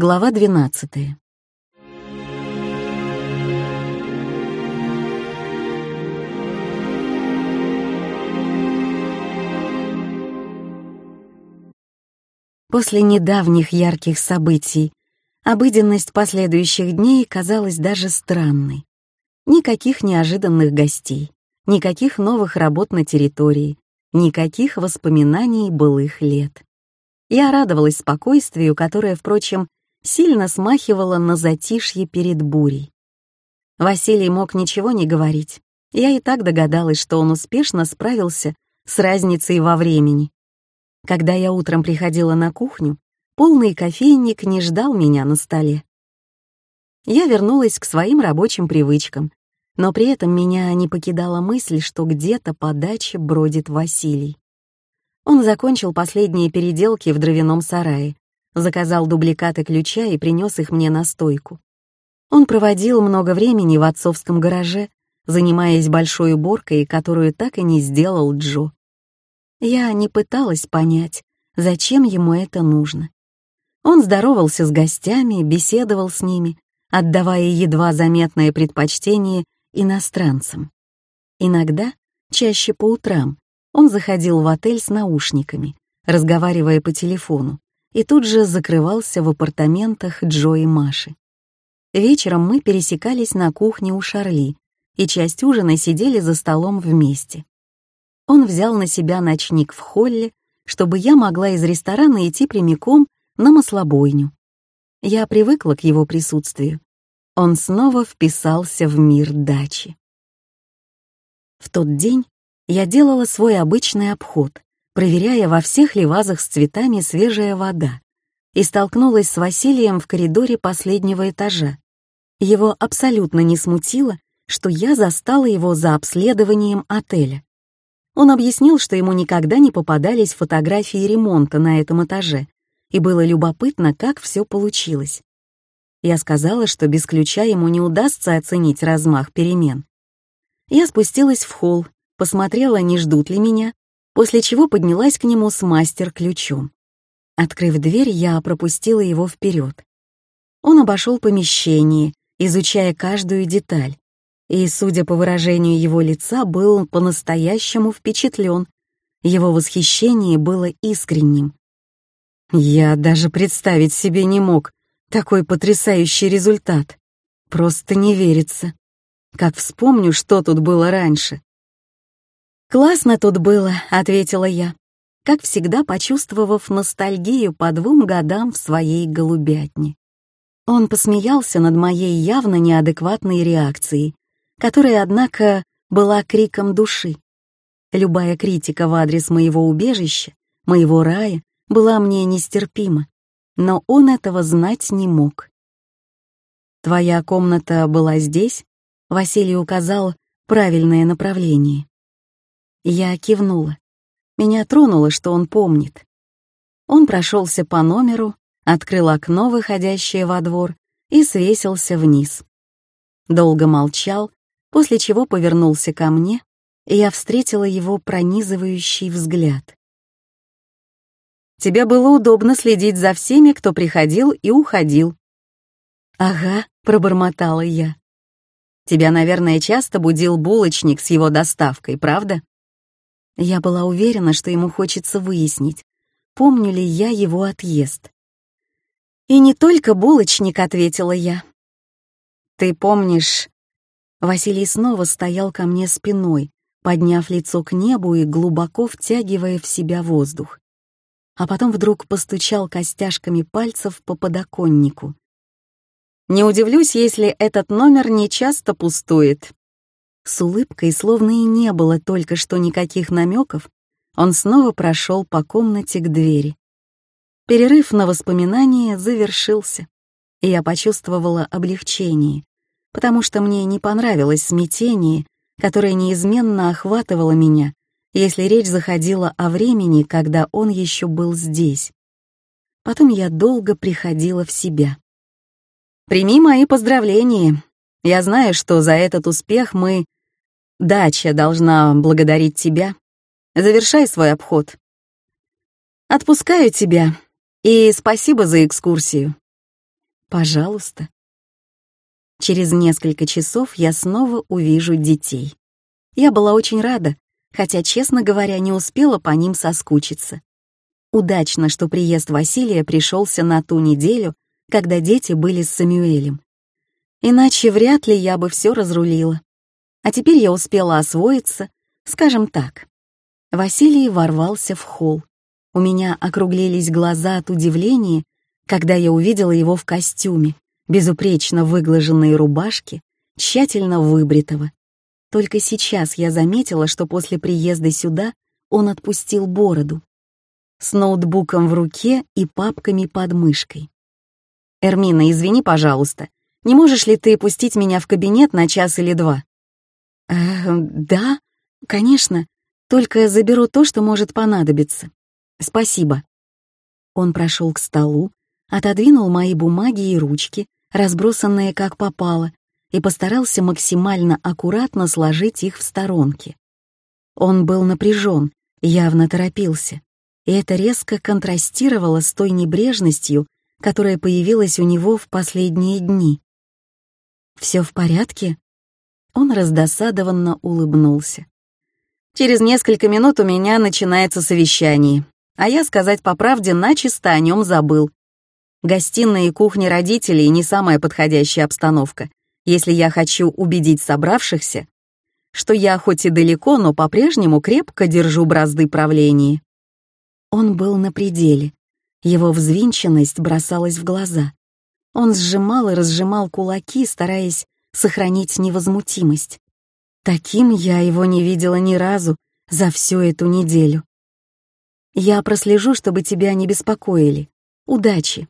Глава 12. После недавних ярких событий обыденность последующих дней казалась даже странной. Никаких неожиданных гостей, никаких новых работ на территории, никаких воспоминаний былых лет. Я радовалась спокойствию, которое, впрочем, сильно смахивало на затишье перед бурей. Василий мог ничего не говорить. Я и так догадалась, что он успешно справился с разницей во времени. Когда я утром приходила на кухню, полный кофейник не ждал меня на столе. Я вернулась к своим рабочим привычкам, но при этом меня не покидала мысль, что где-то по даче бродит Василий. Он закончил последние переделки в дровяном сарае, заказал дубликаты ключа и принес их мне на стойку. Он проводил много времени в отцовском гараже, занимаясь большой уборкой, которую так и не сделал Джо. Я не пыталась понять, зачем ему это нужно. Он здоровался с гостями, беседовал с ними, отдавая едва заметное предпочтение иностранцам. Иногда, чаще по утрам, он заходил в отель с наушниками, разговаривая по телефону, и тут же закрывался в апартаментах Джо и Маши. Вечером мы пересекались на кухне у Шарли, и часть ужина сидели за столом вместе. Он взял на себя ночник в холле, чтобы я могла из ресторана идти прямиком на маслобойню. Я привыкла к его присутствию. Он снова вписался в мир дачи. В тот день я делала свой обычный обход, проверяя, во всех ли вазах с цветами свежая вода, и столкнулась с Василием в коридоре последнего этажа. Его абсолютно не смутило, что я застала его за обследованием отеля. Он объяснил, что ему никогда не попадались фотографии ремонта на этом этаже, и было любопытно, как все получилось. Я сказала, что без ключа ему не удастся оценить размах перемен. Я спустилась в холл, посмотрела, не ждут ли меня, после чего поднялась к нему с мастер-ключом. Открыв дверь, я пропустила его вперед. Он обошел помещение, изучая каждую деталь, и, судя по выражению его лица, был по-настоящему впечатлен. Его восхищение было искренним. Я даже представить себе не мог такой потрясающий результат. Просто не верится. Как вспомню, что тут было раньше. «Классно тут было», — ответила я, как всегда почувствовав ностальгию по двум годам в своей голубятне. Он посмеялся над моей явно неадекватной реакцией которая, однако, была криком души. Любая критика в адрес моего убежища, моего рая, была мне нестерпима, но он этого знать не мог. «Твоя комната была здесь?» — Василий указал правильное направление. Я кивнула. Меня тронуло, что он помнит. Он прошелся по номеру, открыл окно, выходящее во двор, и свесился вниз. Долго молчал, после чего повернулся ко мне, и я встретила его пронизывающий взгляд. «Тебе было удобно следить за всеми, кто приходил и уходил». «Ага», — пробормотала я. «Тебя, наверное, часто будил булочник с его доставкой, правда?» Я была уверена, что ему хочется выяснить, помню ли я его отъезд. «И не только булочник», — ответила я. «Ты помнишь Василий снова стоял ко мне спиной, подняв лицо к небу и глубоко втягивая в себя воздух. А потом вдруг постучал костяшками пальцев по подоконнику. «Не удивлюсь, если этот номер не часто пустует». С улыбкой, словно и не было только что никаких намеков, он снова прошел по комнате к двери. Перерыв на воспоминания завершился, и я почувствовала облегчение потому что мне не понравилось смятение, которое неизменно охватывало меня, если речь заходила о времени, когда он еще был здесь. Потом я долго приходила в себя. «Прими мои поздравления. Я знаю, что за этот успех мы... Дача должна благодарить тебя. Завершай свой обход. Отпускаю тебя. И спасибо за экскурсию. Пожалуйста. Через несколько часов я снова увижу детей. Я была очень рада, хотя, честно говоря, не успела по ним соскучиться. Удачно, что приезд Василия пришелся на ту неделю, когда дети были с Самюэлем. Иначе вряд ли я бы все разрулила. А теперь я успела освоиться, скажем так. Василий ворвался в холл. У меня округлились глаза от удивления, когда я увидела его в костюме, безупречно выглаженной рубашке, тщательно выбритого. Только сейчас я заметила, что после приезда сюда он отпустил бороду. С ноутбуком в руке и папками под мышкой. «Эрмина, извини, пожалуйста, не можешь ли ты пустить меня в кабинет на час или два?» «Э, да, конечно, только заберу то, что может понадобиться. Спасибо». Он прошел к столу, отодвинул мои бумаги и ручки, разбросанные как попало, и постарался максимально аккуратно сложить их в сторонки. Он был напряжен, явно торопился, и это резко контрастировало с той небрежностью, которая появилась у него в последние дни. «Все в порядке?» Он раздосадованно улыбнулся. «Через несколько минут у меня начинается совещание, а я, сказать по правде, начисто о нем забыл. Гостиная и кухня родителей — не самая подходящая обстановка, если я хочу убедить собравшихся, что я хоть и далеко, но по-прежнему крепко держу бразды правления. Он был на пределе. Его взвинченность бросалась в глаза. Он сжимал и разжимал кулаки, стараясь сохранить невозмутимость. Таким я его не видела ни разу за всю эту неделю. Я прослежу, чтобы тебя не беспокоили. Удачи.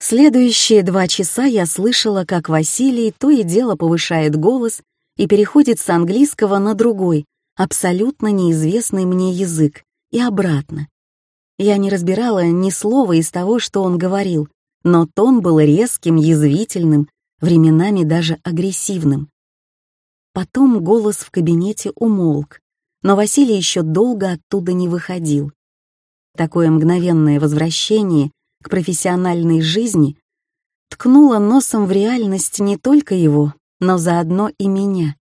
Следующие два часа я слышала, как Василий то и дело повышает голос и переходит с английского на другой, абсолютно неизвестный мне язык, и обратно. Я не разбирала ни слова из того, что он говорил, но тон был резким, язвительным, временами даже агрессивным. Потом голос в кабинете умолк, но Василий еще долго оттуда не выходил. Такое мгновенное возвращение к профессиональной жизни ткнула носом в реальность не только его, но заодно и меня.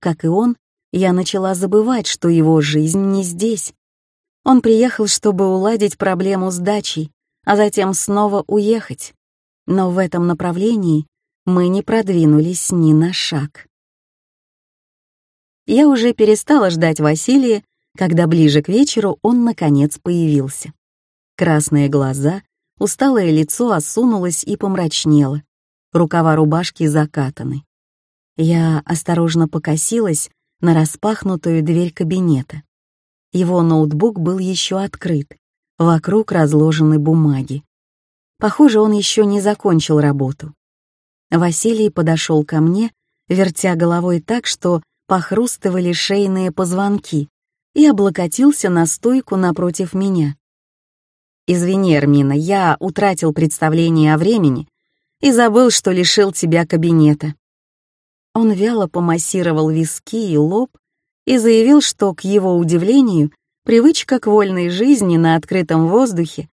Как и он, я начала забывать, что его жизнь не здесь. Он приехал, чтобы уладить проблему с дачей, а затем снова уехать. Но в этом направлении мы не продвинулись ни на шаг. Я уже перестала ждать Василия, когда ближе к вечеру он наконец появился. Красные глаза, Усталое лицо осунулось и помрачнело. Рукава рубашки закатаны. Я осторожно покосилась на распахнутую дверь кабинета. Его ноутбук был еще открыт. Вокруг разложены бумаги. Похоже, он еще не закончил работу. Василий подошел ко мне, вертя головой так, что похрустывали шейные позвонки, и облокотился на стойку напротив меня. «Извини, Эрмина, я утратил представление о времени и забыл, что лишил тебя кабинета». Он вяло помассировал виски и лоб и заявил, что, к его удивлению, привычка к вольной жизни на открытом воздухе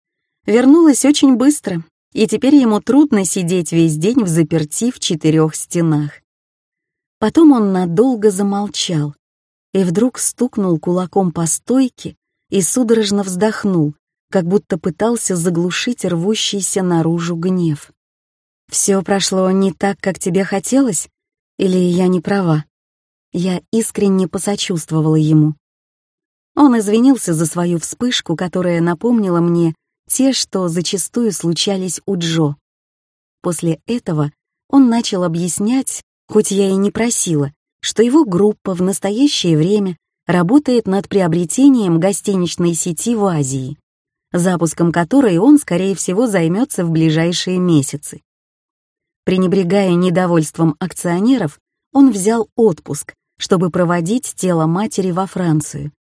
вернулась очень быстро, и теперь ему трудно сидеть весь день в заперти в четырех стенах. Потом он надолго замолчал и вдруг стукнул кулаком по стойке и судорожно вздохнул, как будто пытался заглушить рвущийся наружу гнев. «Все прошло не так, как тебе хотелось? Или я не права?» Я искренне посочувствовала ему. Он извинился за свою вспышку, которая напомнила мне те, что зачастую случались у Джо. После этого он начал объяснять, хоть я и не просила, что его группа в настоящее время работает над приобретением гостиничной сети в Азии запуском которой он, скорее всего, займется в ближайшие месяцы. Пренебрегая недовольством акционеров, он взял отпуск, чтобы проводить тело матери во Францию.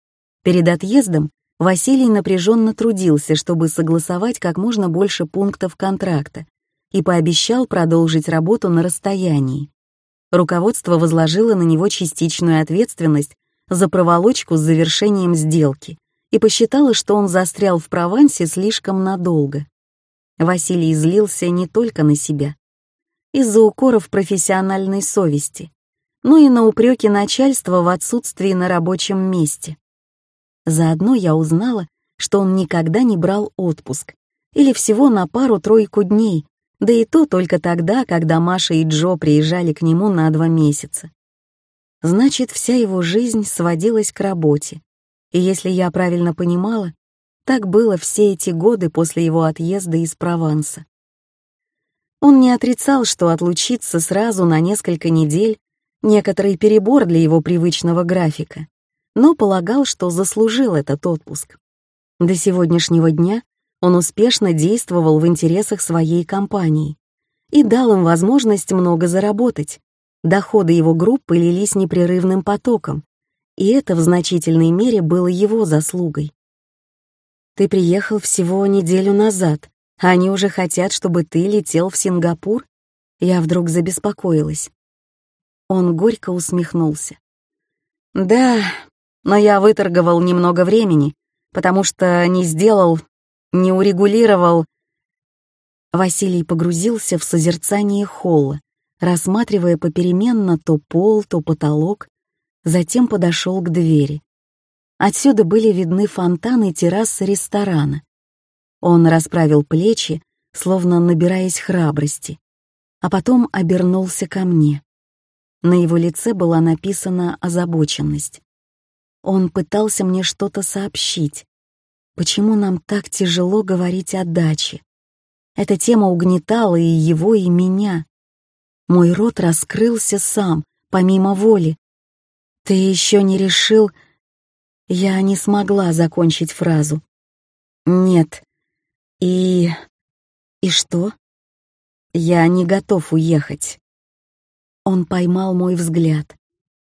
Перед отъездом Василий напряженно трудился, чтобы согласовать как можно больше пунктов контракта и пообещал продолжить работу на расстоянии. Руководство возложило на него частичную ответственность за проволочку с завершением сделки, и посчитала, что он застрял в Провансе слишком надолго. Василий злился не только на себя. Из-за укоров профессиональной совести, но и на упреки начальства в отсутствии на рабочем месте. Заодно я узнала, что он никогда не брал отпуск, или всего на пару-тройку дней, да и то только тогда, когда Маша и Джо приезжали к нему на два месяца. Значит, вся его жизнь сводилась к работе. И если я правильно понимала, так было все эти годы после его отъезда из Прованса. Он не отрицал, что отлучиться сразу на несколько недель — некоторый перебор для его привычного графика, но полагал, что заслужил этот отпуск. До сегодняшнего дня он успешно действовал в интересах своей компании и дал им возможность много заработать. Доходы его группы лились непрерывным потоком, и это в значительной мере было его заслугой. Ты приехал всего неделю назад, а они уже хотят, чтобы ты летел в Сингапур? Я вдруг забеспокоилась. Он горько усмехнулся. Да, но я выторговал немного времени, потому что не сделал, не урегулировал. Василий погрузился в созерцание холла, рассматривая попеременно то пол, то потолок, затем подошел к двери. Отсюда были видны фонтаны террасы ресторана. Он расправил плечи, словно набираясь храбрости, а потом обернулся ко мне. На его лице была написана озабоченность. Он пытался мне что-то сообщить. Почему нам так тяжело говорить о даче? Эта тема угнетала и его, и меня. Мой рот раскрылся сам, помимо воли. «Ты еще не решил...» Я не смогла закончить фразу. «Нет. И... и что?» «Я не готов уехать». Он поймал мой взгляд,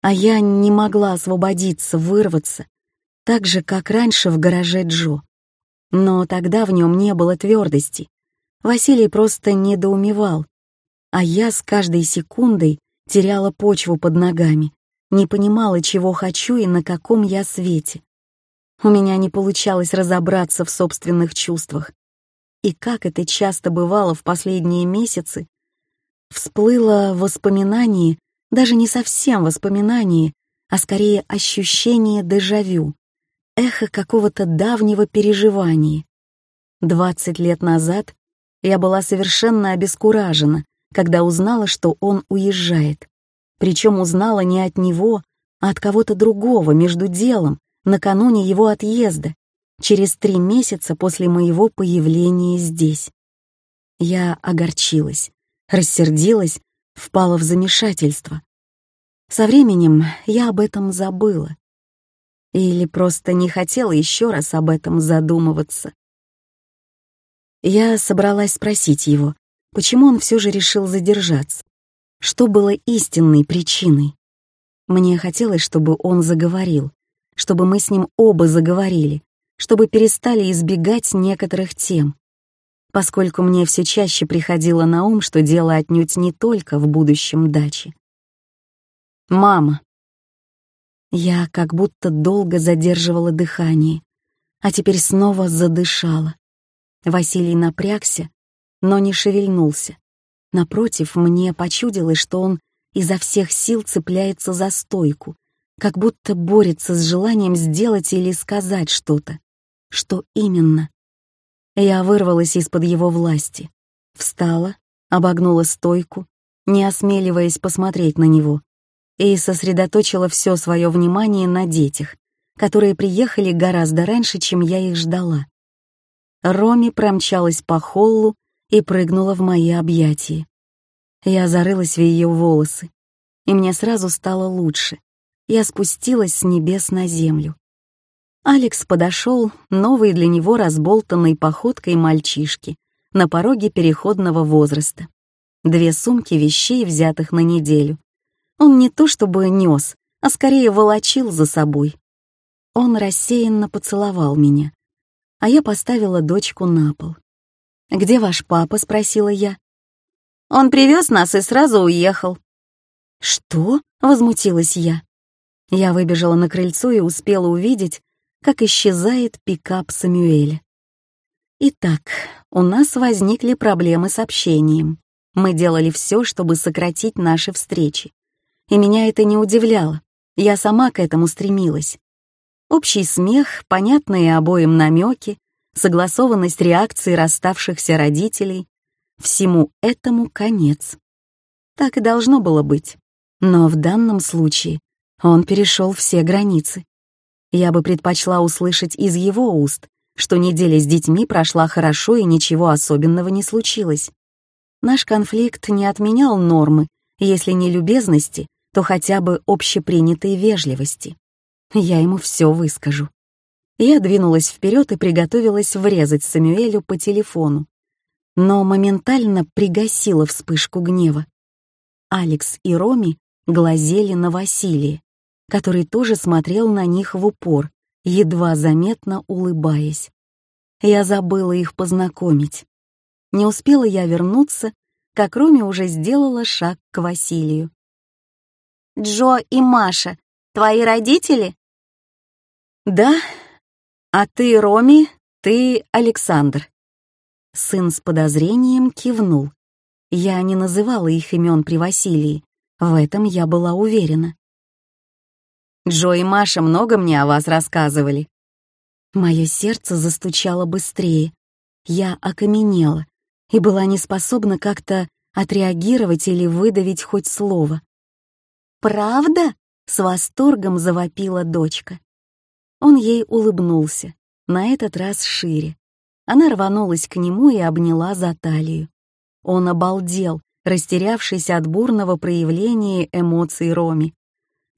а я не могла освободиться, вырваться, так же, как раньше в гараже Джо. Но тогда в нем не было твердости. Василий просто недоумевал, а я с каждой секундой теряла почву под ногами, не понимала, чего хочу и на каком я свете. У меня не получалось разобраться в собственных чувствах. И как это часто бывало в последние месяцы, всплыло воспоминание, даже не совсем воспоминание, а скорее ощущение дежавю, эхо какого-то давнего переживания. Двадцать лет назад я была совершенно обескуражена, когда узнала, что он уезжает. Причем узнала не от него, а от кого-то другого между делом, накануне его отъезда, через три месяца после моего появления здесь. Я огорчилась, рассердилась, впала в замешательство. Со временем я об этом забыла. Или просто не хотела еще раз об этом задумываться. Я собралась спросить его, почему он все же решил задержаться. Что было истинной причиной? Мне хотелось, чтобы он заговорил, чтобы мы с ним оба заговорили, чтобы перестали избегать некоторых тем. Поскольку мне все чаще приходило на ум, что дело отнюдь не только в будущем даче. «Мама». Я как будто долго задерживала дыхание, а теперь снова задышала. Василий напрягся, но не шевельнулся. Напротив, мне почудилось, что он изо всех сил цепляется за стойку, как будто борется с желанием сделать или сказать что-то. Что именно? Я вырвалась из-под его власти, встала, обогнула стойку, не осмеливаясь посмотреть на него, и сосредоточила все свое внимание на детях, которые приехали гораздо раньше, чем я их ждала. Роми промчалась по холлу и прыгнула в мои объятия. Я зарылась в ее волосы, и мне сразу стало лучше. Я спустилась с небес на землю. Алекс подошел, новой для него разболтанной походкой мальчишки, на пороге переходного возраста. Две сумки вещей, взятых на неделю. Он не то чтобы нес, а скорее волочил за собой. Он рассеянно поцеловал меня, а я поставила дочку на пол. «Где ваш папа?» — спросила я. «Он привез нас и сразу уехал». «Что?» — возмутилась я. Я выбежала на крыльцо и успела увидеть, как исчезает пикап Самюэля. Итак, у нас возникли проблемы с общением. Мы делали все, чтобы сократить наши встречи. И меня это не удивляло. Я сама к этому стремилась. Общий смех, понятные обоим намеки, согласованность реакции расставшихся родителей — всему этому конец. Так и должно было быть. Но в данном случае он перешел все границы. Я бы предпочла услышать из его уст, что неделя с детьми прошла хорошо и ничего особенного не случилось. Наш конфликт не отменял нормы, если не любезности, то хотя бы общепринятой вежливости. Я ему все выскажу. Я двинулась вперед и приготовилась врезать Самюэлю по телефону, но моментально пригасила вспышку гнева. Алекс и Роми глазели на Василия, который тоже смотрел на них в упор, едва заметно улыбаясь. Я забыла их познакомить. Не успела я вернуться, как Роми уже сделала шаг к Василию. «Джо и Маша, твои родители?» «Да. А ты Роми, ты Александр». Сын с подозрением кивнул. Я не называла их имен при Василии, в этом я была уверена. Джо и Маша много мне о вас рассказывали». Мое сердце застучало быстрее. Я окаменела и была не способна как-то отреагировать или выдавить хоть слово. «Правда?» — с восторгом завопила дочка. Он ей улыбнулся, на этот раз шире. Она рванулась к нему и обняла за талию. Он обалдел, растерявшись от бурного проявления эмоций Роми.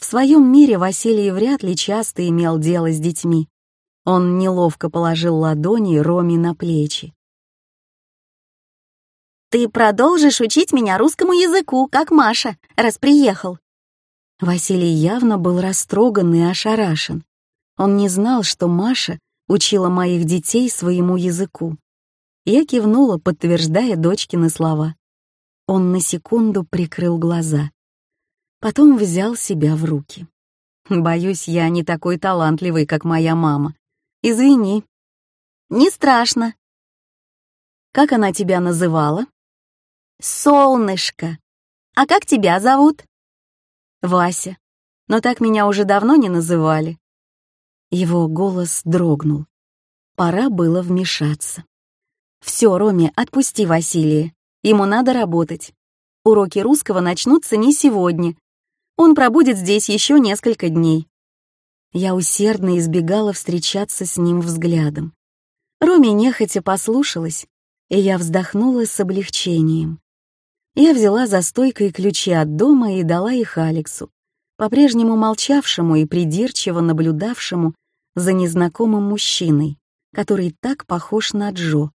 В своем мире Василий вряд ли часто имел дело с детьми. Он неловко положил ладони Роме на плечи. «Ты продолжишь учить меня русскому языку, как Маша, раз приехал». Василий явно был растроган и ошарашен. Он не знал, что Маша учила моих детей своему языку. Я кивнула, подтверждая дочкины слова. Он на секунду прикрыл глаза. Потом взял себя в руки. «Боюсь, я не такой талантливый, как моя мама. Извини». «Не страшно». «Как она тебя называла?» «Солнышко. А как тебя зовут?» «Вася. Но так меня уже давно не называли». Его голос дрогнул. Пора было вмешаться. «Все, Роме, отпусти Василия. Ему надо работать. Уроки русского начнутся не сегодня, он пробудет здесь еще несколько дней. Я усердно избегала встречаться с ним взглядом. Роми нехотя послушалась, и я вздохнула с облегчением. Я взяла за стойкой ключи от дома и дала их Алексу, по-прежнему молчавшему и придирчиво наблюдавшему за незнакомым мужчиной, который так похож на Джо,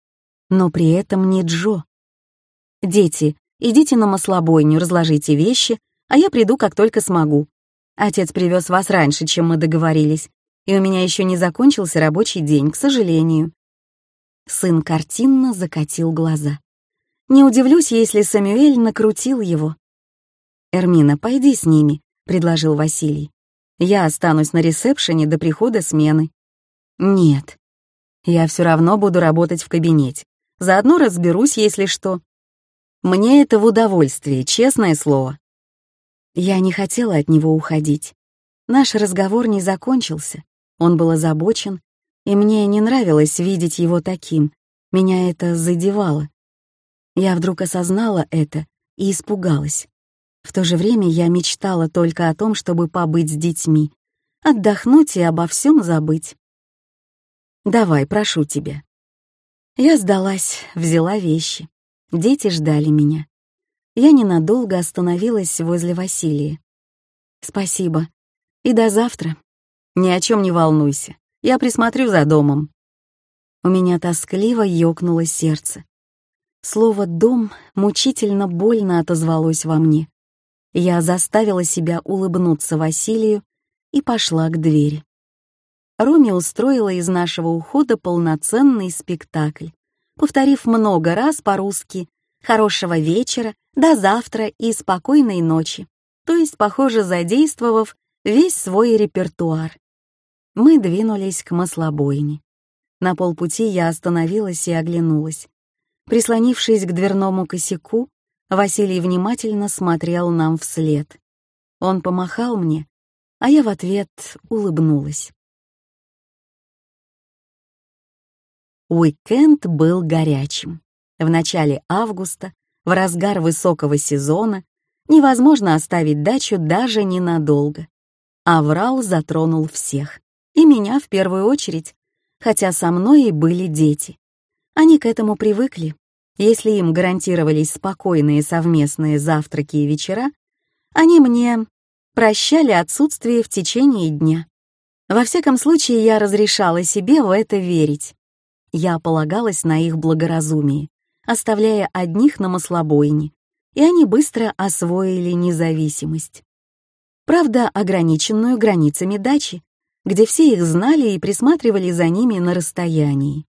но при этом не Джо. «Дети, идите на маслобойню, разложите вещи, а я приду, как только смогу. Отец привез вас раньше, чем мы договорились, и у меня еще не закончился рабочий день, к сожалению». Сын картинно закатил глаза. Не удивлюсь, если Самюэль накрутил его. «Эрмина, пойди с ними», — предложил Василий. «Я останусь на ресепшене до прихода смены». «Нет. Я все равно буду работать в кабинете. Заодно разберусь, если что. Мне это в удовольствие, честное слово». Я не хотела от него уходить. Наш разговор не закончился, он был озабочен, и мне не нравилось видеть его таким, меня это задевало. Я вдруг осознала это и испугалась. В то же время я мечтала только о том, чтобы побыть с детьми, отдохнуть и обо всем забыть. «Давай, прошу тебя». Я сдалась, взяла вещи. Дети ждали меня я ненадолго остановилась возле Василия. «Спасибо. И до завтра. Ни о чем не волнуйся. Я присмотрю за домом». У меня тоскливо ёкнуло сердце. Слово «дом» мучительно больно отозвалось во мне. Я заставила себя улыбнуться Василию и пошла к двери. Роми устроила из нашего ухода полноценный спектакль, повторив много раз по-русски «хорошего вечера» До завтра и спокойной ночи, то есть, похоже, задействовав весь свой репертуар. Мы двинулись к маслобойне. На полпути я остановилась и оглянулась. Прислонившись к дверному косяку, Василий внимательно смотрел нам вслед. Он помахал мне, а я в ответ улыбнулась. Уикенд был горячим. В начале августа, в разгар высокого сезона, невозможно оставить дачу даже ненадолго. Аврал затронул всех, и меня в первую очередь, хотя со мной и были дети. Они к этому привыкли. Если им гарантировались спокойные совместные завтраки и вечера, они мне прощали отсутствие в течение дня. Во всяком случае, я разрешала себе в это верить. Я полагалась на их благоразумие, оставляя одних на маслобойне, и они быстро освоили независимость. Правда, ограниченную границами дачи, где все их знали и присматривали за ними на расстоянии.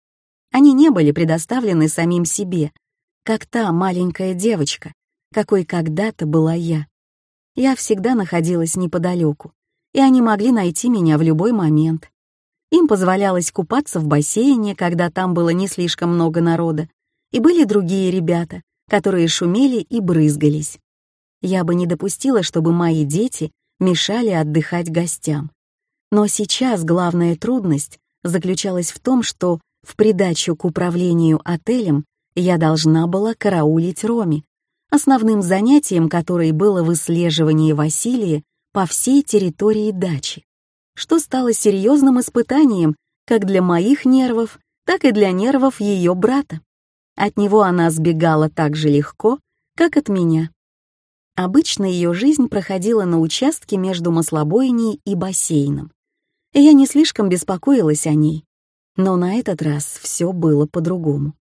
Они не были предоставлены самим себе, как та маленькая девочка, какой когда-то была я. Я всегда находилась неподалеку, и они могли найти меня в любой момент. Им позволялось купаться в бассейне, когда там было не слишком много народа, и были другие ребята, которые шумели и брызгались. Я бы не допустила, чтобы мои дети мешали отдыхать гостям. Но сейчас главная трудность заключалась в том, что в придачу к управлению отелем я должна была караулить Роми, основным занятием которой было выслеживание Василия по всей территории дачи что стало серьезным испытанием как для моих нервов, так и для нервов ее брата. От него она сбегала так же легко, как от меня. Обычно ее жизнь проходила на участке между маслобойней и бассейном, и я не слишком беспокоилась о ней. Но на этот раз все было по-другому.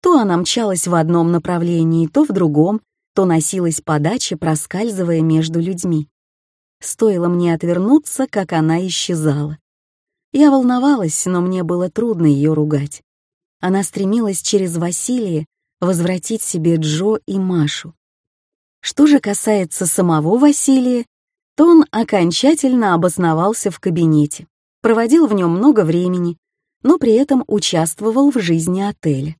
То она мчалась в одном направлении, то в другом, то носилась по даче, проскальзывая между людьми. Стоило мне отвернуться, как она исчезала. Я волновалась, но мне было трудно ее ругать. Она стремилась через Василия возвратить себе Джо и Машу. Что же касается самого Василия, то он окончательно обосновался в кабинете, проводил в нем много времени, но при этом участвовал в жизни отеля.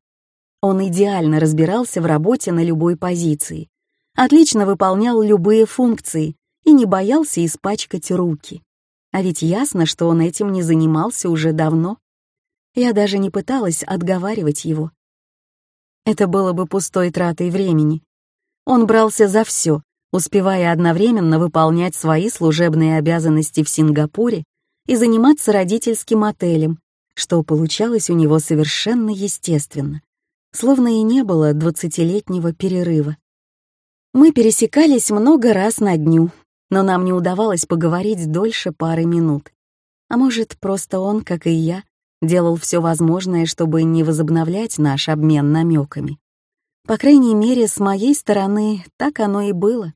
Он идеально разбирался в работе на любой позиции, отлично выполнял любые функции и не боялся испачкать руки. А ведь ясно, что он этим не занимался уже давно. Я даже не пыталась отговаривать его. Это было бы пустой тратой времени. Он брался за все, успевая одновременно выполнять свои служебные обязанности в Сингапуре и заниматься родительским отелем, что получалось у него совершенно естественно, словно и не было двадцатилетнего перерыва. Мы пересекались много раз на дню, но нам не удавалось поговорить дольше пары минут. А может, просто он, как и я, делал все возможное, чтобы не возобновлять наш обмен намеками. По крайней мере, с моей стороны так оно и было.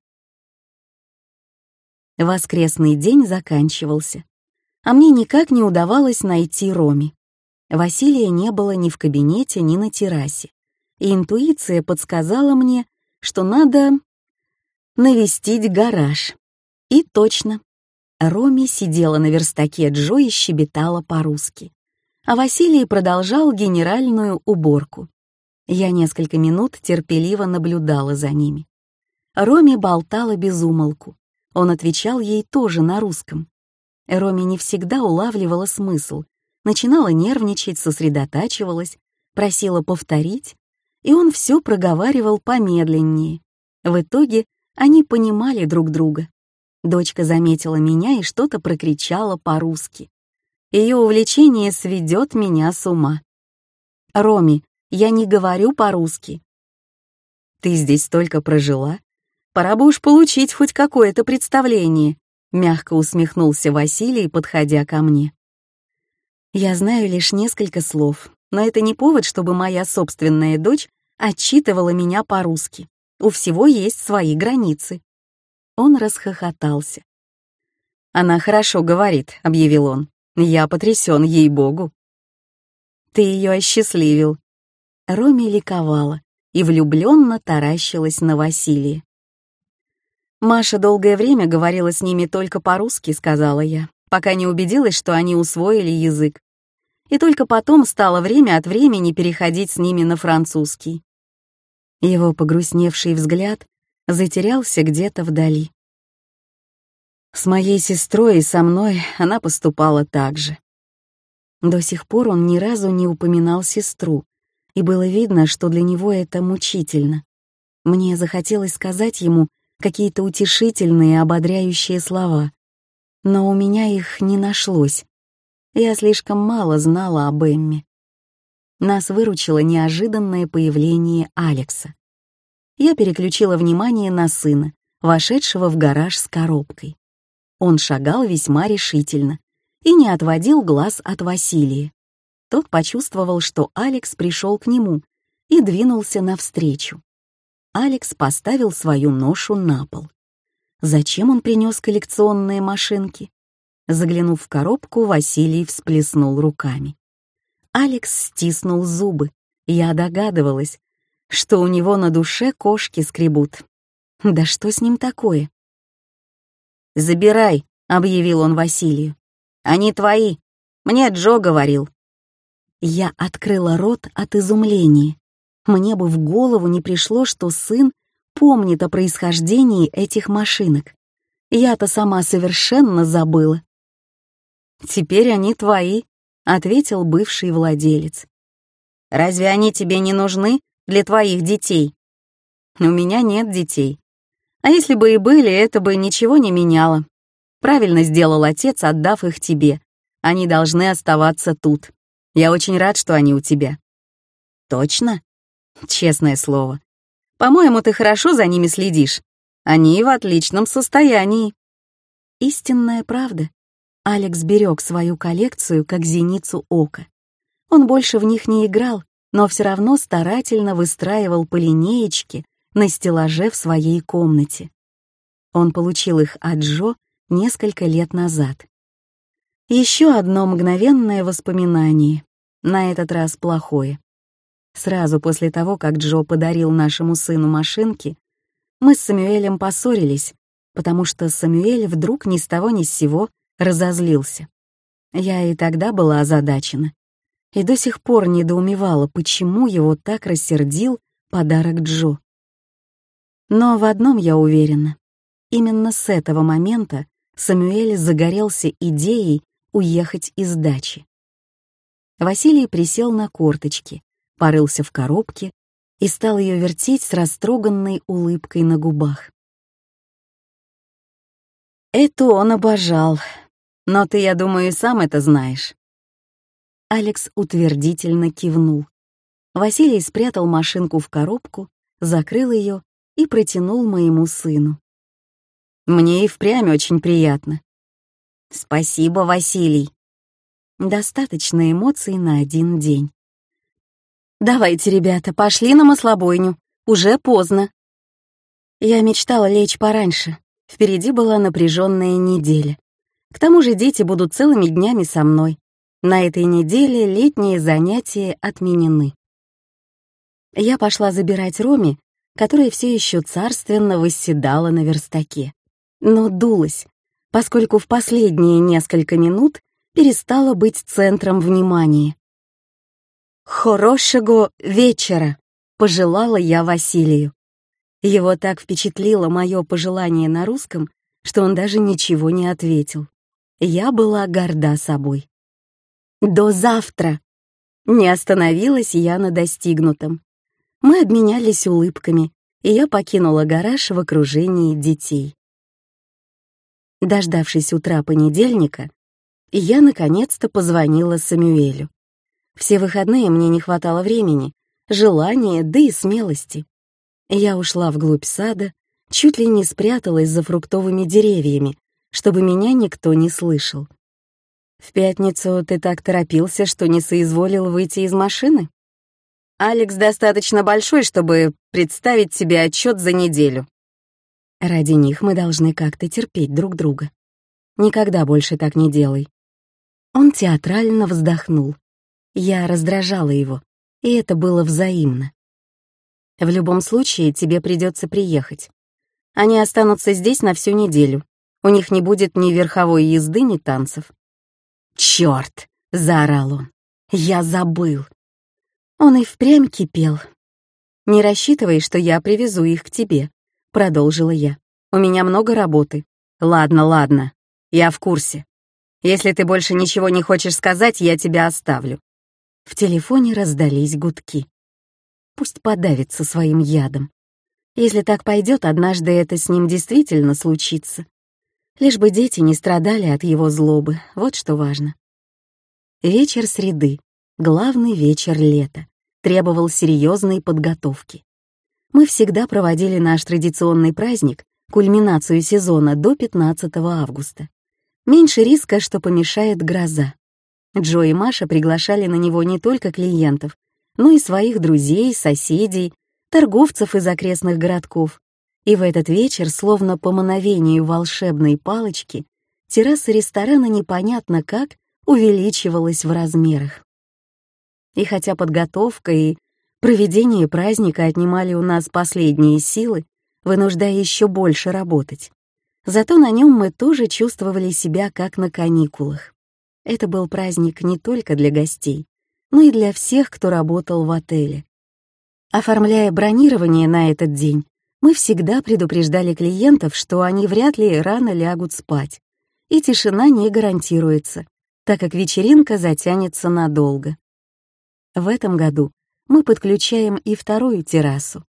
Воскресный день заканчивался, а мне никак не удавалось найти Роми. Василия не было ни в кабинете, ни на террасе, и интуиция подсказала мне, что надо навестить гараж. И точно. Роми сидела на верстаке Джо и щебетала по-русски. А Василий продолжал генеральную уборку. Я несколько минут терпеливо наблюдала за ними. Роми болтала без умолку. Он отвечал ей тоже на русском. Роми не всегда улавливала смысл, начинала нервничать, сосредотачивалась, просила повторить, и он все проговаривал помедленнее. В итоге они понимали друг друга. Дочка заметила меня и что-то прокричала по-русски. Ее увлечение сведет меня с ума. «Роми, я не говорю по-русски». «Ты здесь только прожила? Пора бы уж получить хоть какое-то представление», — мягко усмехнулся Василий, подходя ко мне. «Я знаю лишь несколько слов, но это не повод, чтобы моя собственная дочь отчитывала меня по-русски. У всего есть свои границы». Он расхохотался. «Она хорошо говорит», — объявил он. «Я потрясен, ей-богу». «Ты ее осчастливил». Роми ликовала и влюбленно таращилась на Василия. «Маша долгое время говорила с ними только по-русски», — сказала я, пока не убедилась, что они усвоили язык. и только потом стало время от времени переходить с ними на французский. Его погрустневший взгляд затерялся где-то вдали. С моей сестрой и со мной она поступала так же. До сих пор он ни разу не упоминал сестру, и было видно, что для него это мучительно. Мне захотелось сказать ему какие-то утешительные, ободряющие слова, но у меня их не нашлось. Я слишком мало знала об Эмме. Нас выручило неожиданное появление Алекса. Я переключила внимание на сына, вошедшего в гараж с коробкой. Он шагал весьма решительно и не отводил глаз от Василия. Тот почувствовал, что Алекс пришел к нему и двинулся навстречу. Алекс поставил свою ношу на пол. Зачем он принес коллекционные машинки? Заглянув в коробку, Василий всплеснул руками. Алекс стиснул зубы. Я догадывалась, что у него на душе кошки скребут. Да что с ним такое? «Забирай», — объявил он Василию. «Они твои. Мне Джо говорил». Я открыла рот от изумления. Мне бы в голову не пришло, что сын помнит о происхождении этих машинок. Я-то сама совершенно забыла. «Теперь они твои», — ответил бывший владелец. «Разве они тебе не нужны для твоих детей?» «У меня нет детей. А если бы и были, это бы ничего не меняло. Правильно сделал отец, отдав их тебе. Они должны оставаться тут. Я очень рад, что они у тебя». «Точно?» «Честное слово. По-моему, ты хорошо за ними следишь. Они в отличном состоянии». Истинная правда. Алекс берег свою коллекцию как зеницу ока. Он больше в них не играл, но все равно старательно выстраивал по линеечке на стеллаже в своей комнате. Он получил их от Джо несколько лет назад. Еще одно мгновенное воспоминание, на этот раз плохое. Сразу после того, как Джо подарил нашему сыну машинки, мы с Самюэлем поссорились, потому что Самюэль вдруг ни с того ни с сего разозлился. Я и тогда была озадачена. И до сих пор недоумевала, почему его так рассердил подарок Джо. Но в одном я уверена. Именно с этого момента Самуэль загорелся идеей уехать из дачи. Василий присел на корточки, порылся в коробке и стал ее вертеть с растроганной улыбкой на губах. Это он обожал, но ты, я думаю, сам это знаешь». Алекс утвердительно кивнул. Василий спрятал машинку в коробку, закрыл ее и протянул моему сыну. «Мне и впрямь очень приятно». «Спасибо, Василий». Достаточно эмоций на один день. «Давайте, ребята, пошли на маслобойню. Уже поздно». Я мечтала лечь пораньше. Впереди была напряженная неделя. К тому же дети будут целыми днями со мной. На этой неделе летние занятия отменены. Я пошла забирать Роми, которая все еще царственно восседала на верстаке. Но дулась, поскольку в последние несколько минут перестала быть центром внимания. «Хорошего вечера!» — пожелала я Василию. Его так впечатлило мое пожелание на русском, что он даже ничего не ответил. Я была горда собой. «До завтра!» Не остановилась я на достигнутом. Мы обменялись улыбками, и я покинула гараж в окружении детей. Дождавшись утра понедельника, я наконец-то позвонила Самюэлю. Все выходные мне не хватало времени, желания, да и смелости. Я ушла вглубь сада, чуть ли не спряталась за фруктовыми деревьями, чтобы меня никто не слышал. В пятницу ты так торопился, что не соизволил выйти из машины? Алекс достаточно большой, чтобы представить себе отчет за неделю. Ради них мы должны как-то терпеть друг друга. Никогда больше так не делай. Он театрально вздохнул. Я раздражала его, и это было взаимно. В любом случае, тебе придется приехать. Они останутся здесь на всю неделю. У них не будет ни верховой езды, ни танцев. «Чёрт!» — заорал он. Я забыл. Он и впрямь кипел. «Не рассчитывай, что я привезу их к тебе», — продолжила я. «У меня много работы». «Ладно, ладно, я в курсе. Если ты больше ничего не хочешь сказать, я тебя оставлю». В телефоне раздались гудки. Пусть подавится своим ядом. Если так пойдет, однажды это с ним действительно случится. Лишь бы дети не страдали от его злобы, вот что важно. Вечер среды, главный вечер лета, требовал серьезной подготовки. Мы всегда проводили наш традиционный праздник, кульминацию сезона, до 15 августа. Меньше риска, что помешает гроза. Джо и Маша приглашали на него не только клиентов, но и своих друзей, соседей, торговцев из окрестных городков. И в этот вечер, словно по мановению волшебной палочки, терраса ресторана непонятно как увеличивалась в размерах. И хотя подготовка и проведение праздника отнимали у нас последние силы, вынуждая еще больше работать, Зато на нем мы тоже чувствовали себя как на каникулах. Это был праздник не только для гостей, но и для всех, кто работал в отеле. Оформляя бронирование на этот день, мы всегда предупреждали клиентов, что они вряд ли рано лягут спать, и тишина не гарантируется, так как вечеринка затянется надолго. В этом году мы подключаем и вторую террасу,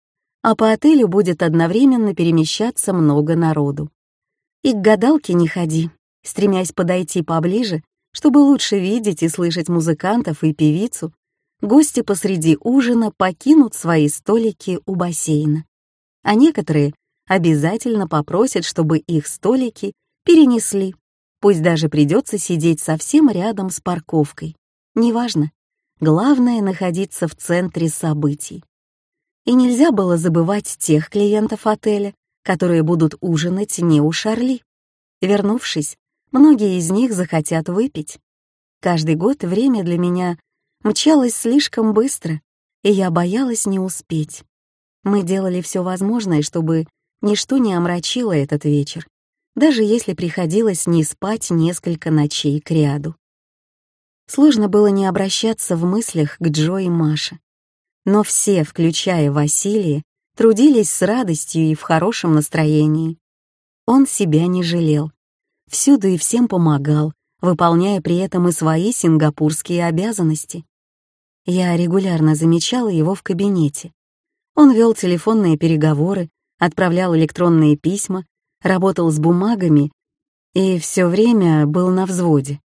а по отелю будет одновременно перемещаться много народу. И к гадалке не ходи, стремясь подойти поближе, чтобы лучше видеть и слышать музыкантов и певицу, гости посреди ужина покинут свои столики у бассейна. А некоторые обязательно попросят, чтобы их столики перенесли, пусть даже придется сидеть совсем рядом с парковкой. Неважно, главное — находиться в центре событий. И нельзя было забывать тех клиентов отеля, которые будут ужинать не у Шарли. Вернувшись, многие из них захотят выпить. Каждый год время для меня мчалось слишком быстро, и я боялась не успеть. Мы делали все возможное, чтобы ничто не омрачило этот вечер, даже если приходилось не спать несколько ночей кряду. Сложно было не обращаться в мыслях к Джо и Маше. Но все, включая Василия, трудились с радостью и в хорошем настроении. Он себя не жалел. Всюду и всем помогал, выполняя при этом и свои сингапурские обязанности. Я регулярно замечала его в кабинете. Он вел телефонные переговоры, отправлял электронные письма, работал с бумагами и все время был на взводе.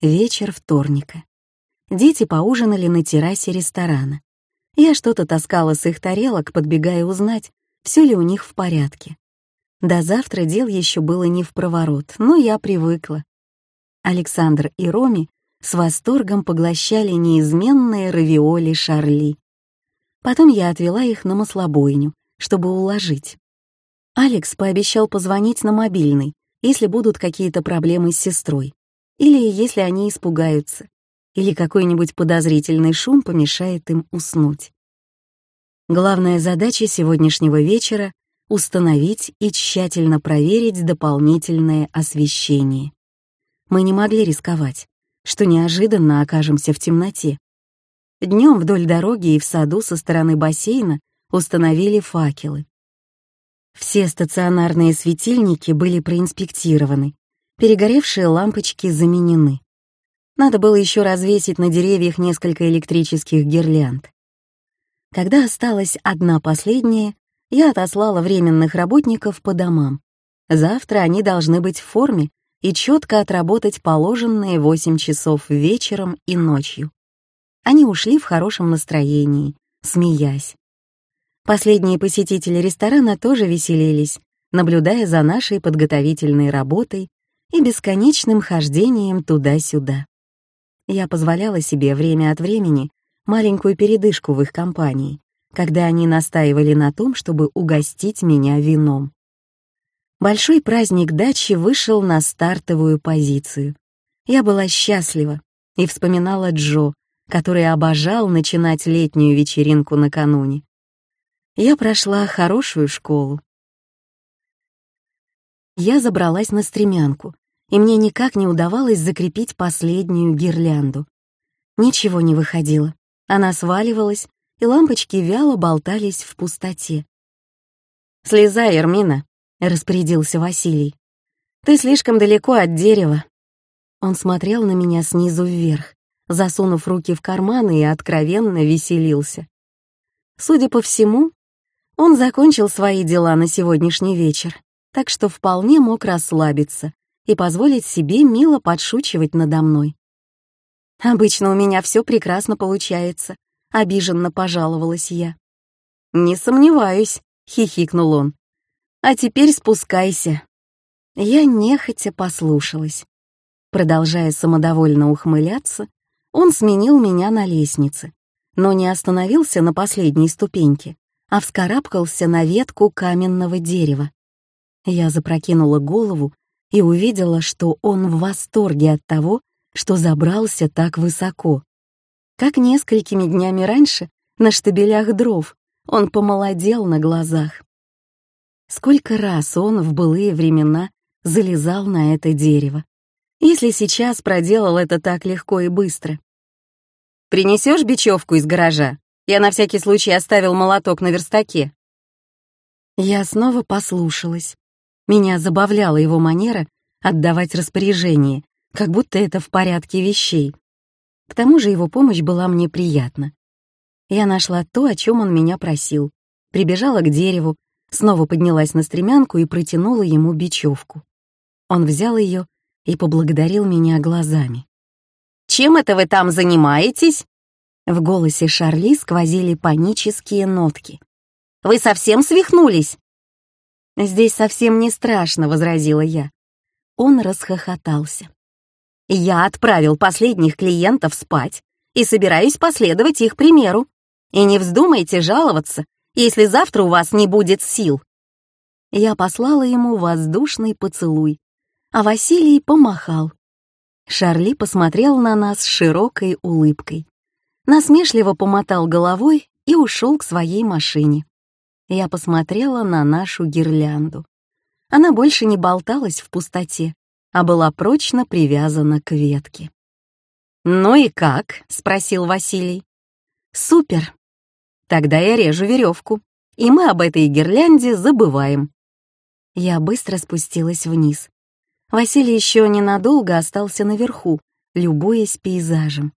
Вечер вторника. Дети поужинали на террасе ресторана. Я что-то таскала с их тарелок, подбегая узнать, все ли у них в порядке. До завтра дел еще было не в проворот, но я привыкла. Александр и Роми с восторгом поглощали неизменные равиоли Шарли. Потом я отвела их на маслобойню, чтобы уложить. Алекс пообещал позвонить на мобильный, если будут какие-то проблемы с сестрой, или если они испугаются или какой-нибудь подозрительный шум помешает им уснуть. Главная задача сегодняшнего вечера — установить и тщательно проверить дополнительное освещение. Мы не могли рисковать, что неожиданно окажемся в темноте. Днем вдоль дороги и в саду со стороны бассейна установили факелы. Все стационарные светильники были проинспектированы, перегоревшие лампочки заменены. Надо было еще развесить на деревьях несколько электрических гирлянд. Когда осталась одна последняя, я отослала временных работников по домам. Завтра они должны быть в форме и четко отработать положенные 8 часов вечером и ночью. Они ушли в хорошем настроении, смеясь. Последние посетители ресторана тоже веселились, наблюдая за нашей подготовительной работой и бесконечным хождением туда-сюда я позволяла себе время от времени маленькую передышку в их компании, когда они настаивали на том, чтобы угостить меня вином. Большой праздник дачи вышел на стартовую позицию. Я была счастлива и вспоминала Джо, который обожал начинать летнюю вечеринку накануне. Я прошла хорошую школу. Я забралась на стремянку, и мне никак не удавалось закрепить последнюю гирлянду. Ничего не выходило. Она сваливалась, и лампочки вяло болтались в пустоте. «Слезай, Эрмина», — распорядился Василий. «Ты слишком далеко от дерева». Он смотрел на меня снизу вверх, засунув руки в карманы и откровенно веселился. Судя по всему, он закончил свои дела на сегодняшний вечер, так что вполне мог расслабиться и позволить себе мило подшучивать надо мной. «Обычно у меня все прекрасно получается», — обиженно пожаловалась я. «Не сомневаюсь», — хихикнул он. «А теперь спускайся». Я нехотя послушалась. Продолжая самодовольно ухмыляться, он сменил меня на лестнице, но не остановился на последней ступеньке, а вскарабкался на ветку каменного дерева. Я запрокинула голову и увидела, что он в восторге от того, что забрался так высоко. Как несколькими днями раньше на штабелях дров он помолодел на глазах. Сколько раз он в былые времена залезал на это дерево, если сейчас проделал это так легко и быстро. «Принесешь бечевку из гаража?» Я на всякий случай оставил молоток на верстаке. Я снова послушалась. Меня забавляла его манера отдавать распоряжение, как будто это в порядке вещей. К тому же его помощь была мне приятна. Я нашла то, о чем он меня просил, прибежала к дереву, снова поднялась на стремянку и протянула ему бечевку. Он взял ее и поблагодарил меня глазами. «Чем это вы там занимаетесь?» В голосе Шарли сквозили панические нотки. «Вы совсем свихнулись?» «Здесь совсем не страшно», — возразила я. Он расхохотался. «Я отправил последних клиентов спать и собираюсь последовать их примеру. И не вздумайте жаловаться, если завтра у вас не будет сил». Я послала ему воздушный поцелуй, а Василий помахал. Шарли посмотрел на нас с широкой улыбкой насмешливо помотал головой и ушел к своей машине. Я посмотрела на нашу гирлянду. Она больше не болталась в пустоте, а была прочно привязана к ветке. «Ну и как?» — спросил Василий. «Супер!» «Тогда я режу веревку, и мы об этой гирлянде забываем». Я быстро спустилась вниз. Василий еще ненадолго остался наверху, любуясь пейзажем.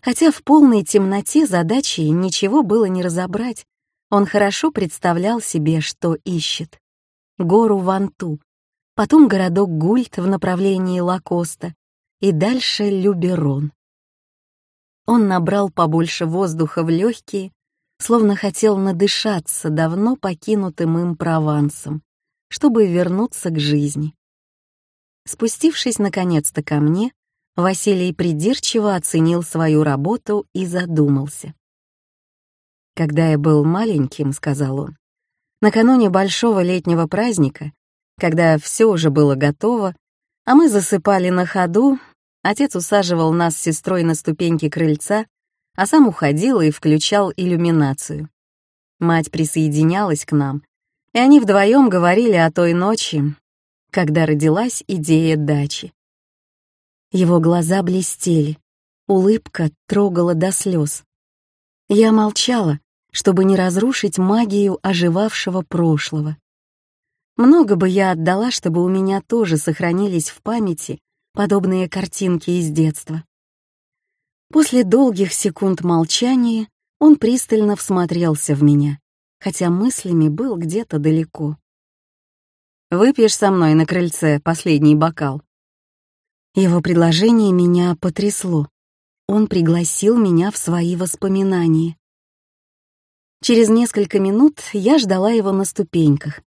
Хотя в полной темноте задачи ничего было не разобрать, он хорошо представлял себе, что ищет. Гору Ванту, потом городок Гульт в направлении Лакоста и дальше Люберон. Он набрал побольше воздуха в легкие, словно хотел надышаться давно покинутым им Провансом, чтобы вернуться к жизни. Спустившись наконец-то ко мне, Василий придирчиво оценил свою работу и задумался. «Когда я был маленьким», — сказал он, — «накануне большого летнего праздника, когда все уже было готово, а мы засыпали на ходу, отец усаживал нас с сестрой на ступеньки крыльца, а сам уходил и включал иллюминацию. Мать присоединялась к нам, и они вдвоем говорили о той ночи, когда родилась идея дачи. Его глаза блестели, улыбка трогала до слез. Я молчала, чтобы не разрушить магию оживавшего прошлого. Много бы я отдала, чтобы у меня тоже сохранились в памяти подобные картинки из детства. После долгих секунд молчания он пристально всмотрелся в меня, хотя мыслями был где-то далеко. «Выпьешь со мной на крыльце последний бокал?» Его предложение меня потрясло. Он пригласил меня в свои воспоминания. Через несколько минут я ждала его на ступеньках.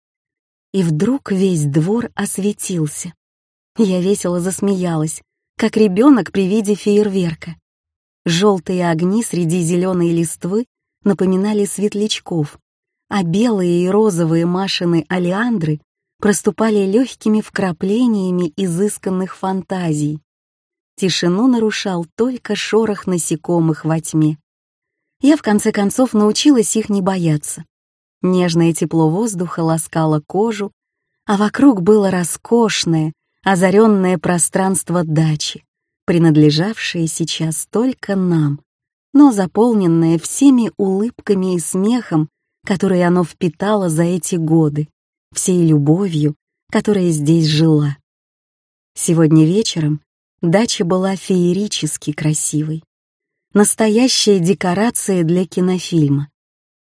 И вдруг весь двор осветился. Я весело засмеялась, как ребенок при виде фейерверка. Желтые огни среди зеленой листвы напоминали светлячков, а белые и розовые машины алиандры проступали легкими вкраплениями изысканных фантазий. Тишину нарушал только шорох насекомых во тьме. Я в конце концов научилась их не бояться. Нежное тепло воздуха ласкало кожу, а вокруг было роскошное, озаренное пространство дачи, принадлежавшее сейчас только нам, но заполненное всеми улыбками и смехом, которые оно впитало за эти годы, всей любовью, которая здесь жила. Сегодня вечером дача была феерически красивой. Настоящая декорация для кинофильма.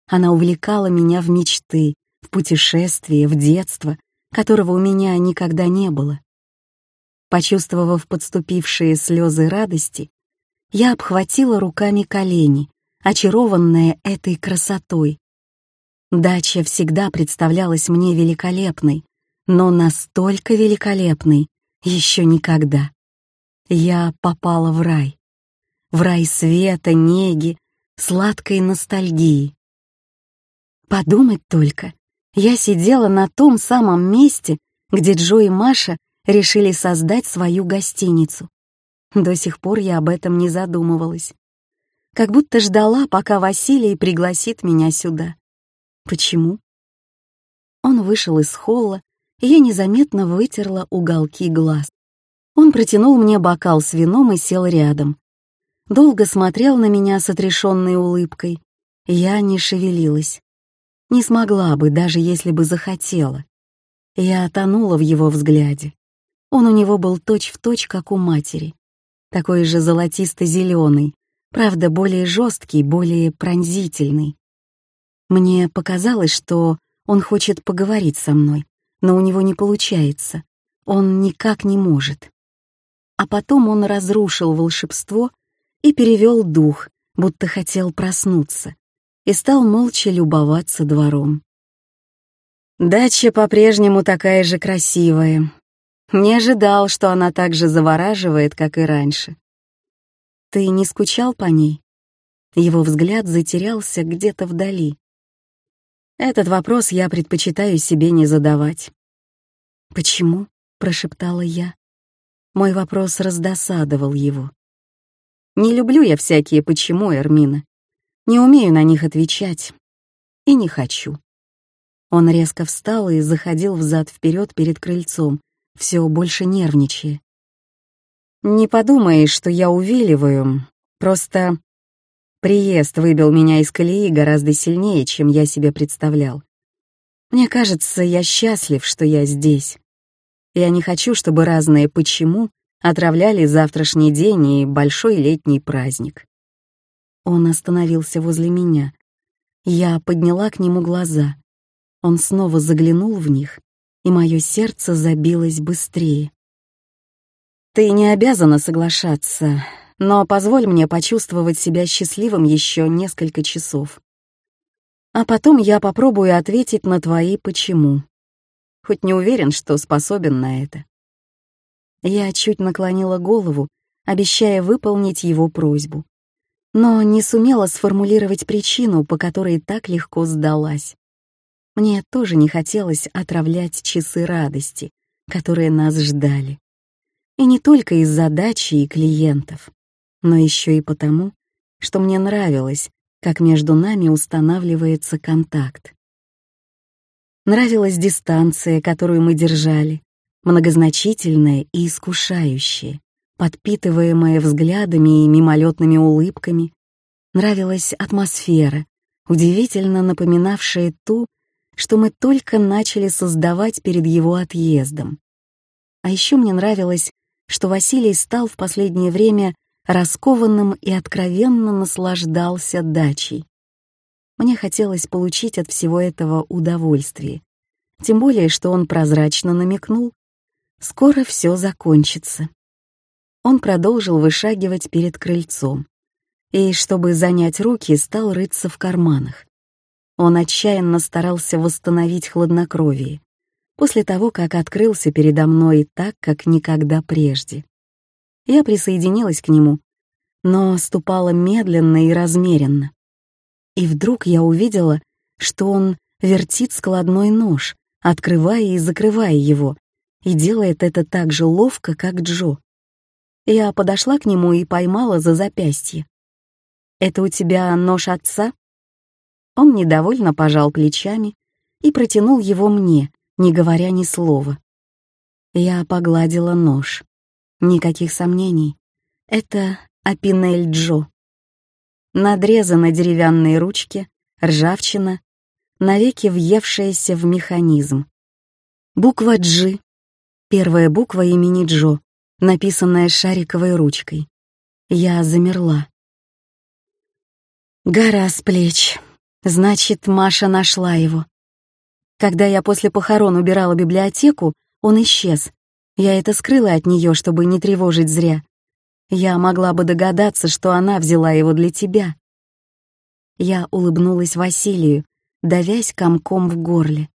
Она увлекала меня в мечты, в путешествия, в детство, которого у меня никогда не было. Почувствовав подступившие слезы радости, я обхватила руками колени, очарованная этой красотой. Дача всегда представлялась мне великолепной, но настолько великолепной еще никогда. Я попала в рай. В рай света, неги, сладкой ностальгии. Подумать только, я сидела на том самом месте, где Джо и Маша решили создать свою гостиницу. До сих пор я об этом не задумывалась. Как будто ждала, пока Василий пригласит меня сюда. Почему? Он вышел из холла, и я незаметно вытерла уголки глаз. Он протянул мне бокал с вином и сел рядом. Долго смотрел на меня с отрешенной улыбкой. Я не шевелилась. Не смогла бы, даже если бы захотела. Я тонула в его взгляде. Он у него был точь-в-точь, точь, как у матери. Такой же золотисто-зеленый, правда, более жесткий, более пронзительный. Мне показалось, что он хочет поговорить со мной, но у него не получается. Он никак не может. А потом он разрушил волшебство и перевел дух, будто хотел проснуться, и стал молча любоваться двором. Дача по-прежнему такая же красивая. Не ожидал, что она так же завораживает, как и раньше. Ты не скучал по ней? Его взгляд затерялся где-то вдали. Этот вопрос я предпочитаю себе не задавать. «Почему?» — прошептала я. Мой вопрос раздосадовал его. «Не люблю я всякие «почему», Эрмина. Не умею на них отвечать. И не хочу. Он резко встал и заходил взад-вперед перед крыльцом, все больше нервничая. «Не подумай, что я увиливаю. Просто приезд выбил меня из колеи гораздо сильнее, чем я себе представлял. Мне кажется, я счастлив, что я здесь. Я не хочу, чтобы разные «почему» отравляли завтрашний день и большой летний праздник. Он остановился возле меня. Я подняла к нему глаза. Он снова заглянул в них, и мое сердце забилось быстрее. «Ты не обязана соглашаться, но позволь мне почувствовать себя счастливым еще несколько часов. А потом я попробую ответить на твои «почему». Хоть не уверен, что способен на это». Я чуть наклонила голову, обещая выполнить его просьбу но не сумела сформулировать причину, по которой так легко сдалась. Мне тоже не хотелось отравлять часы радости, которые нас ждали. И не только из задачи и клиентов, но еще и потому, что мне нравилось, как между нами устанавливается контакт. Нравилась дистанция, которую мы держали, многозначительная и искушающая подпитываемая взглядами и мимолетными улыбками. Нравилась атмосфера, удивительно напоминавшая ту, что мы только начали создавать перед его отъездом. А еще мне нравилось, что Василий стал в последнее время раскованным и откровенно наслаждался дачей. Мне хотелось получить от всего этого удовольствие, тем более, что он прозрачно намекнул, скоро все закончится он продолжил вышагивать перед крыльцом и, чтобы занять руки, стал рыться в карманах. Он отчаянно старался восстановить хладнокровие после того, как открылся передо мной так, как никогда прежде. Я присоединилась к нему, но ступала медленно и размеренно. И вдруг я увидела, что он вертит складной нож, открывая и закрывая его, и делает это так же ловко, как Джо. Я подошла к нему и поймала за запястье. «Это у тебя нож отца?» Он недовольно пожал плечами и протянул его мне, не говоря ни слова. Я погладила нож. Никаких сомнений. Это Апинель Джо. Надрезы на деревянные ручки, ржавчина, навеки въевшаяся в механизм. Буква «Джи» — первая буква имени Джо, написанная шариковой ручкой. Я замерла. Гора с плеч. Значит, Маша нашла его. Когда я после похорон убирала библиотеку, он исчез. Я это скрыла от нее, чтобы не тревожить зря. Я могла бы догадаться, что она взяла его для тебя. Я улыбнулась Василию, давясь комком в горле.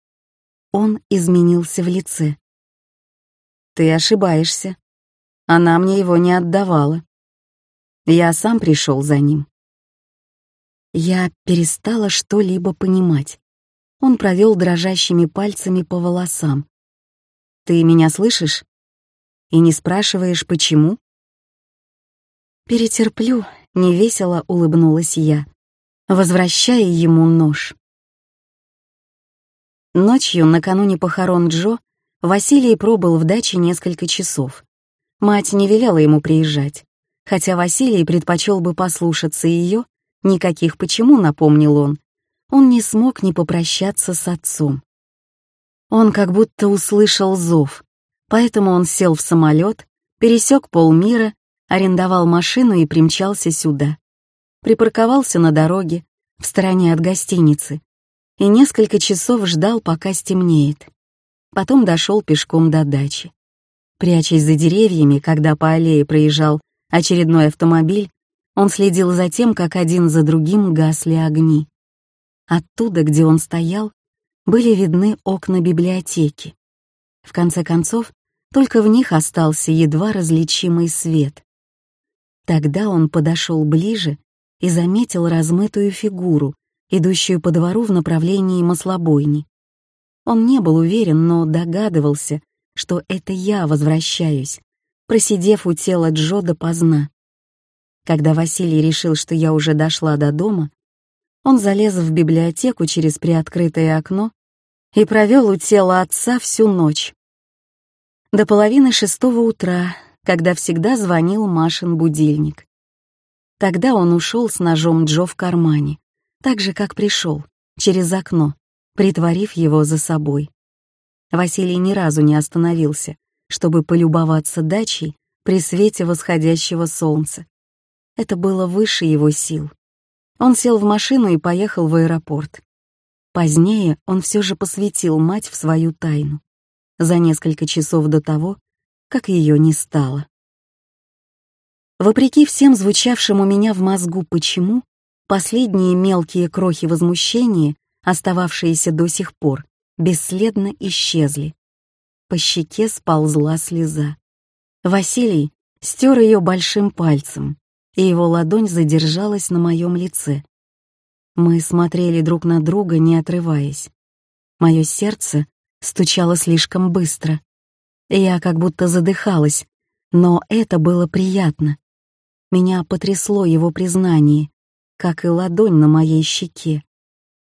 Он изменился в лице. «Ты ошибаешься. Она мне его не отдавала. Я сам пришел за ним». Я перестала что-либо понимать. Он провел дрожащими пальцами по волосам. «Ты меня слышишь? И не спрашиваешь, почему?» «Перетерплю», — невесело улыбнулась я, возвращая ему нож. Ночью, накануне похорон Джо, Василий пробыл в даче несколько часов. Мать не велела ему приезжать, хотя Василий предпочел бы послушаться ее, никаких почему, напомнил он, он не смог не попрощаться с отцом. Он как будто услышал зов, поэтому он сел в самолет, пересек полмира, арендовал машину и примчался сюда. Припарковался на дороге, в стороне от гостиницы, и несколько часов ждал, пока стемнеет. Потом дошел пешком до дачи. Прячась за деревьями, когда по аллее проезжал очередной автомобиль, он следил за тем, как один за другим гасли огни. Оттуда, где он стоял, были видны окна библиотеки. В конце концов, только в них остался едва различимый свет. Тогда он подошел ближе и заметил размытую фигуру, идущую по двору в направлении маслобойни. Он не был уверен, но догадывался, что это я возвращаюсь, просидев у тела Джо допоздна. Когда Василий решил, что я уже дошла до дома, он залез в библиотеку через приоткрытое окно и провел у тела отца всю ночь. До половины шестого утра, когда всегда звонил Машин будильник. Тогда он ушел с ножом Джо в кармане, так же, как пришел, через окно, притворив его за собой. Василий ни разу не остановился, чтобы полюбоваться дачей при свете восходящего солнца. Это было выше его сил. Он сел в машину и поехал в аэропорт. Позднее он все же посвятил мать в свою тайну, за несколько часов до того, как ее не стало. Вопреки всем звучавшим у меня в мозгу «почему», Последние мелкие крохи возмущения, остававшиеся до сих пор, бесследно исчезли. По щеке сползла слеза. Василий стер ее большим пальцем, и его ладонь задержалась на моем лице. Мы смотрели друг на друга, не отрываясь. Мое сердце стучало слишком быстро. Я как будто задыхалась, но это было приятно. Меня потрясло его признание, как и ладонь на моей щеке,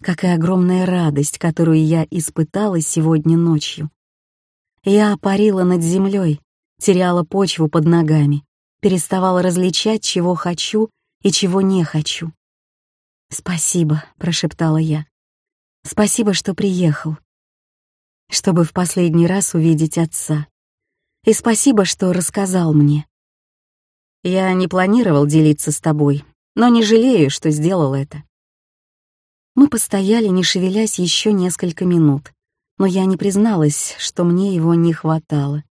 как и огромная радость, которую я испытала сегодня ночью. Я парила над землей, теряла почву под ногами, переставала различать, чего хочу и чего не хочу. «Спасибо», — прошептала я. «Спасибо, что приехал, чтобы в последний раз увидеть отца. И спасибо, что рассказал мне. Я не планировал делиться с тобой, но не жалею, что сделал это. Мы постояли, не шевелясь, еще несколько минут, но я не призналась, что мне его не хватало.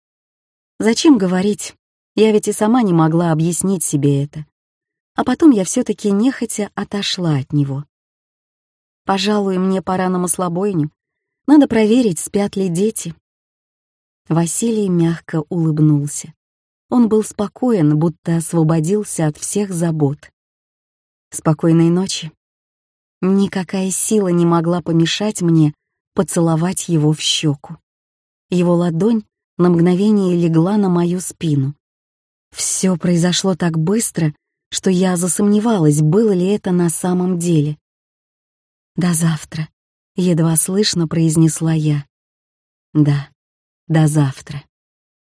Зачем говорить? Я ведь и сама не могла объяснить себе это. А потом я все-таки нехотя отошла от него. Пожалуй, мне пора на маслобойню. Надо проверить, спят ли дети. Василий мягко улыбнулся. Он был спокоен, будто освободился от всех забот. Спокойной ночи. Никакая сила не могла помешать мне поцеловать его в щеку. Его ладонь на мгновение легла на мою спину. Все произошло так быстро, что я засомневалась, было ли это на самом деле. «До завтра», — едва слышно произнесла я. «Да, до завтра».